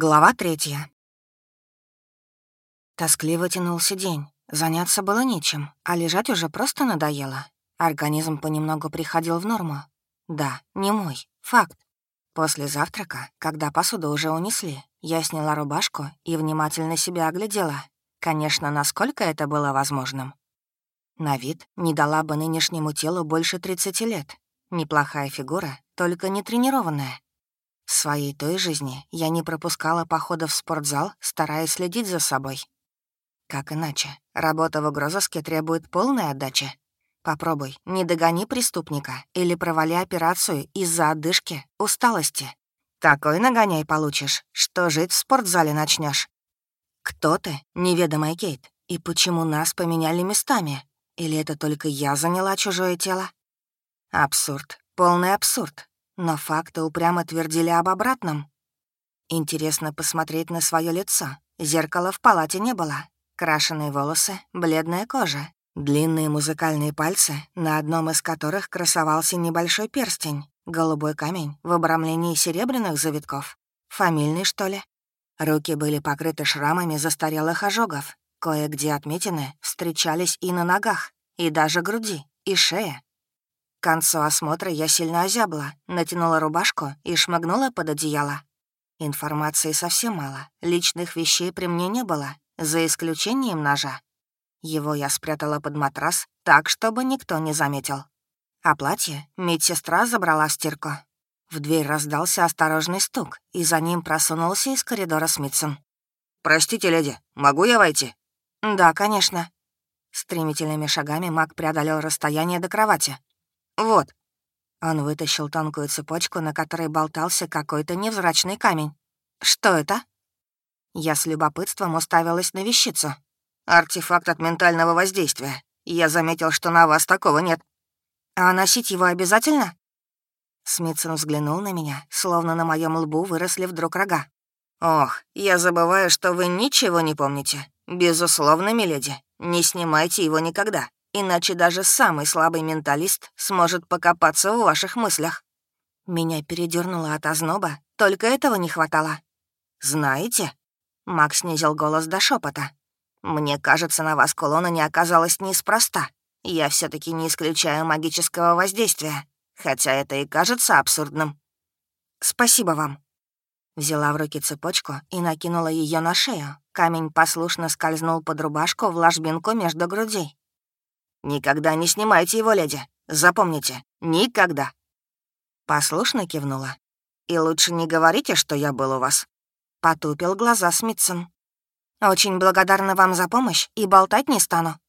Глава третья. Тоскливо тянулся день. Заняться было нечем, а лежать уже просто надоело. Организм понемногу приходил в норму. Да, не мой, факт. После завтрака, когда посуду уже унесли, я сняла рубашку и внимательно себя оглядела. Конечно, насколько это было возможным. На вид не дала бы нынешнему телу больше 30 лет. Неплохая фигура, только не тренированная. В своей той жизни я не пропускала походов в спортзал, стараясь следить за собой. Как иначе? Работа в угрозыске требует полной отдачи. Попробуй, не догони преступника или провали операцию из-за одышки, усталости. Такой нагоняй получишь, что жить в спортзале начнешь. Кто ты, неведомая Кейт, и почему нас поменяли местами? Или это только я заняла чужое тело? Абсурд, полный абсурд. Но факты упрямо твердили об обратном. Интересно посмотреть на свое лицо. Зеркала в палате не было. Крашеные волосы, бледная кожа, длинные музыкальные пальцы, на одном из которых красовался небольшой перстень, голубой камень в обрамлении серебряных завитков. Фамильный, что ли? Руки были покрыты шрамами застарелых ожогов. Кое-где отметины встречались и на ногах, и даже груди, и шее. К концу осмотра я сильно озябла, натянула рубашку и шмыгнула под одеяло. Информации совсем мало, личных вещей при мне не было, за исключением ножа. Его я спрятала под матрас так, чтобы никто не заметил. А платье медсестра забрала в стирку. В дверь раздался осторожный стук, и за ним просунулся из коридора Смитсон. «Простите, леди, могу я войти?» «Да, конечно». Стремительными шагами маг преодолел расстояние до кровати. «Вот». Он вытащил тонкую цепочку, на которой болтался какой-то невзрачный камень. «Что это?» Я с любопытством уставилась на вещицу. «Артефакт от ментального воздействия. Я заметил, что на вас такого нет». «А носить его обязательно?» Смитсон взглянул на меня, словно на моем лбу выросли вдруг рога. «Ох, я забываю, что вы ничего не помните. Безусловно, миледи, не снимайте его никогда иначе даже самый слабый менталист сможет покопаться в ваших мыслях. Меня передернуло от озноба, только этого не хватало. «Знаете?» — Макс снизил голос до шепота. «Мне кажется, на вас кулона не оказалось неспроста. Я все таки не исключаю магического воздействия, хотя это и кажется абсурдным». «Спасибо вам». Взяла в руки цепочку и накинула ее на шею. Камень послушно скользнул под рубашку в ложбинку между грудей. «Никогда не снимайте его, леди. Запомните, никогда». Послушно кивнула. «И лучше не говорите, что я был у вас». Потупил глаза Смитсон. «Очень благодарна вам за помощь и болтать не стану».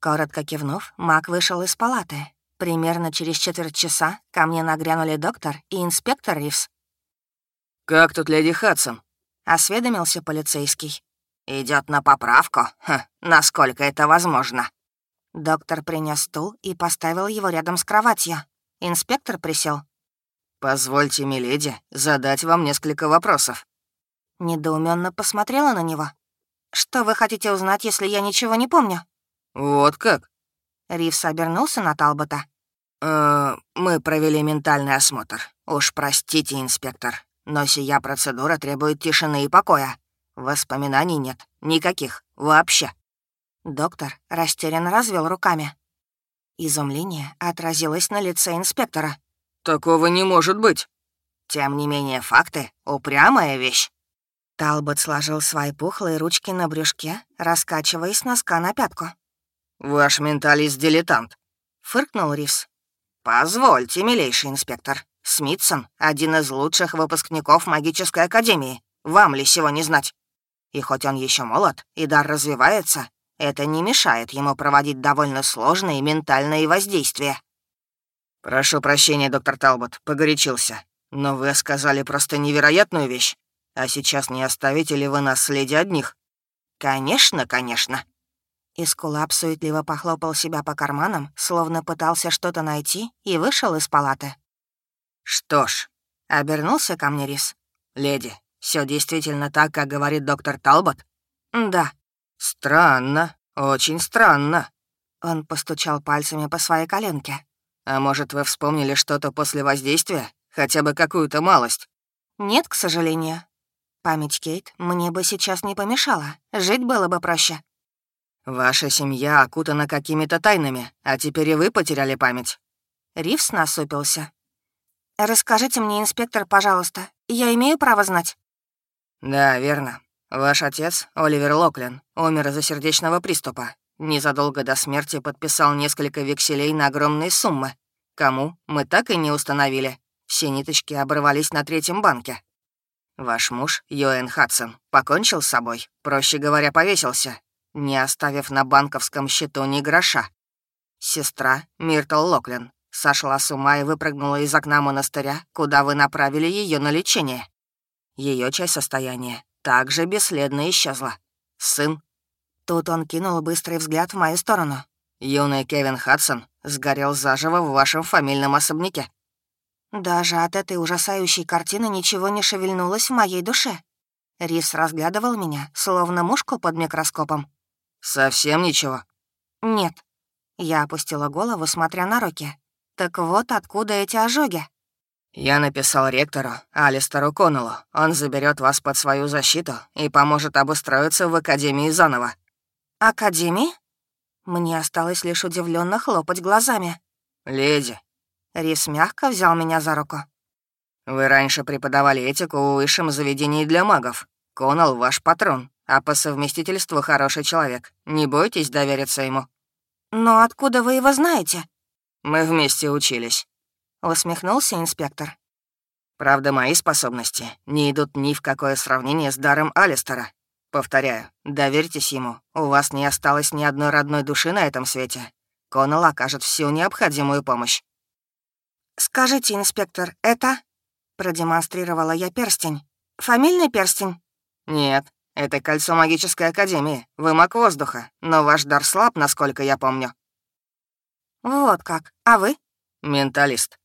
Коротко кивнув, Мак вышел из палаты. Примерно через четверть часа ко мне нагрянули доктор и инспектор Ривз. «Как тут леди Хадсон?» — осведомился полицейский. Идет на поправку? Хм, насколько это возможно?» Доктор принес стул и поставил его рядом с кроватью. Инспектор присел. «Позвольте, миледи, задать вам несколько вопросов». Недоуменно посмотрела на него. «Что вы хотите узнать, если я ничего не помню?» «Вот как?» Ривс обернулся на Талбота. «Э, «Мы провели ментальный осмотр. Уж простите, инспектор, но сия процедура требует тишины и покоя. Воспоминаний нет. Никаких. Вообще». Доктор растерянно развел руками. Изумление отразилось на лице инспектора. «Такого не может быть!» «Тем не менее, факты — упрямая вещь». Талбот сложил свои пухлые ручки на брюшке, раскачиваясь носка на пятку. «Ваш менталист-дилетант», — фыркнул Ривз. «Позвольте, милейший инспектор. Смитсон — один из лучших выпускников магической академии. Вам ли сего не знать? И хоть он еще молод и дар развивается, это не мешает ему проводить довольно сложные ментальные воздействия. «Прошу прощения, доктор Талбот, погорячился. Но вы сказали просто невероятную вещь. А сейчас не оставите ли вы нас следя одних?» «Конечно, конечно». Искулап суетливо похлопал себя по карманам, словно пытался что-то найти, и вышел из палаты. «Что ж», — обернулся ко мне Рис. «Леди, все действительно так, как говорит доктор Талбот?» «Да», «Странно, очень странно». Он постучал пальцами по своей коленке. «А может, вы вспомнили что-то после воздействия? Хотя бы какую-то малость?» «Нет, к сожалению». Память Кейт мне бы сейчас не помешала. Жить было бы проще. «Ваша семья окутана какими-то тайнами, а теперь и вы потеряли память». Ривс насупился. «Расскажите мне, инспектор, пожалуйста. Я имею право знать?» «Да, верно. Ваш отец, Оливер Локлин, умер из-за сердечного приступа. Незадолго до смерти подписал несколько векселей на огромные суммы. Кому, мы так и не установили. Все ниточки обрывались на третьем банке. Ваш муж, Йоэн Хадсон, покончил с собой, проще говоря, повесился, не оставив на банковском счету ни гроша. Сестра, Миртл Локлин, сошла с ума и выпрыгнула из окна монастыря, куда вы направили ее на лечение. Ее часть состояния также бесследно исчезла. Сын. Тут он кинул быстрый взгляд в мою сторону. Юный Кевин Хадсон сгорел заживо в вашем фамильном особняке. Даже от этой ужасающей картины ничего не шевельнулось в моей душе. Рис разглядывал меня, словно мушку под микроскопом. «Совсем ничего?» «Нет». Я опустила голову, смотря на руки. «Так вот откуда эти ожоги?» «Я написал ректору, Алистеру Коннеллу. Он заберет вас под свою защиту и поможет обустроиться в Академии заново». «Академии?» Мне осталось лишь удивленно хлопать глазами. «Леди, Рис мягко взял меня за руку. «Вы раньше преподавали этику в высшем заведении для магов. Конал ваш патрон, а по совместительству хороший человек. Не бойтесь довериться ему». «Но откуда вы его знаете?» «Мы вместе учились», — усмехнулся инспектор. «Правда, мои способности не идут ни в какое сравнение с даром Алистера. Повторяю, доверьтесь ему, у вас не осталось ни одной родной души на этом свете. Конал окажет всю необходимую помощь». «Скажите, инспектор, это...» Продемонстрировала я перстень. «Фамильный перстень?» «Нет, это кольцо магической академии. Вы маг воздуха, но ваш дар слаб, насколько я помню». «Вот как. А вы?» «Менталист».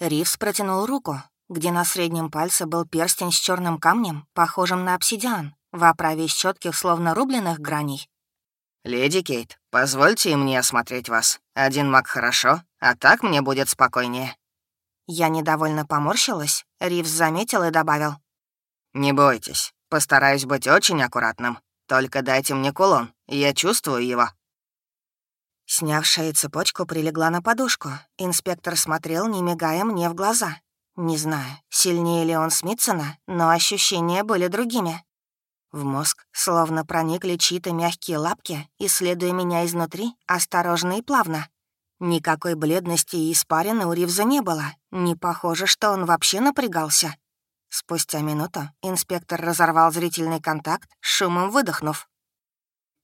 Ривс протянул руку, где на среднем пальце был перстень с черным камнем, похожим на обсидиан, в оправе из четких, словно рубленых граней. «Леди Кейт, позвольте мне осмотреть вас. Один маг хорошо, а так мне будет спокойнее». Я недовольно поморщилась, Ривз заметил и добавил. «Не бойтесь, постараюсь быть очень аккуратным. Только дайте мне кулон, я чувствую его». Сняв шею цепочку, прилегла на подушку. Инспектор смотрел, не мигая мне в глаза. Не знаю, сильнее ли он Смитсона, но ощущения были другими. В мозг словно проникли чьи-то мягкие лапки, исследуя меня изнутри, осторожно и плавно. Никакой бледности и испарины у Ривза не было. Не похоже, что он вообще напрягался. Спустя минуту инспектор разорвал зрительный контакт, шумом выдохнув.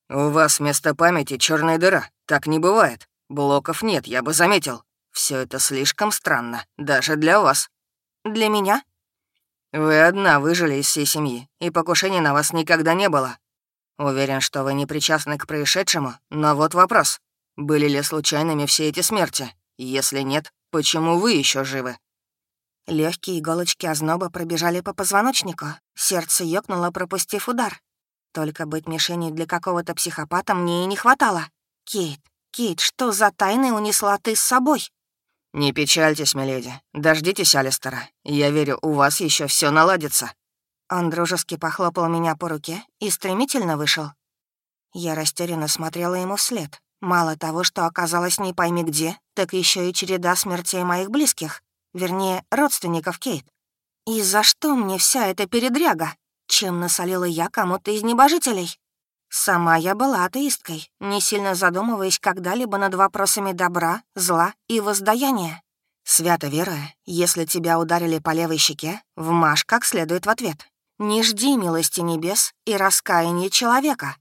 «У вас вместо памяти черная дыра. Так не бывает. Блоков нет, я бы заметил. Все это слишком странно, даже для вас». «Для меня?» «Вы одна выжили из всей семьи, и покушений на вас никогда не было. Уверен, что вы не причастны к происшедшему, но вот вопрос. Были ли случайными все эти смерти? Если нет, почему вы еще живы?» Легкие иголочки озноба пробежали по позвоночнику. Сердце ёкнуло, пропустив удар. Только быть мишенью для какого-то психопата мне и не хватало. «Кейт, Кейт, что за тайны унесла ты с собой?» «Не печальтесь, миледи. Дождитесь Алистера. Я верю, у вас еще все наладится». Он дружески похлопал меня по руке и стремительно вышел. Я растерянно смотрела ему вслед. Мало того, что оказалось не пойми где, так еще и череда смертей моих близких, вернее, родственников Кейт. И за что мне вся эта передряга? Чем насолила я кому-то из небожителей? Сама я была атеисткой, не сильно задумываясь когда-либо над вопросами добра, зла и воздаяния. Свято веруя, если тебя ударили по левой щеке, вмажь как следует в ответ. Не жди милости небес и раскаяния человека.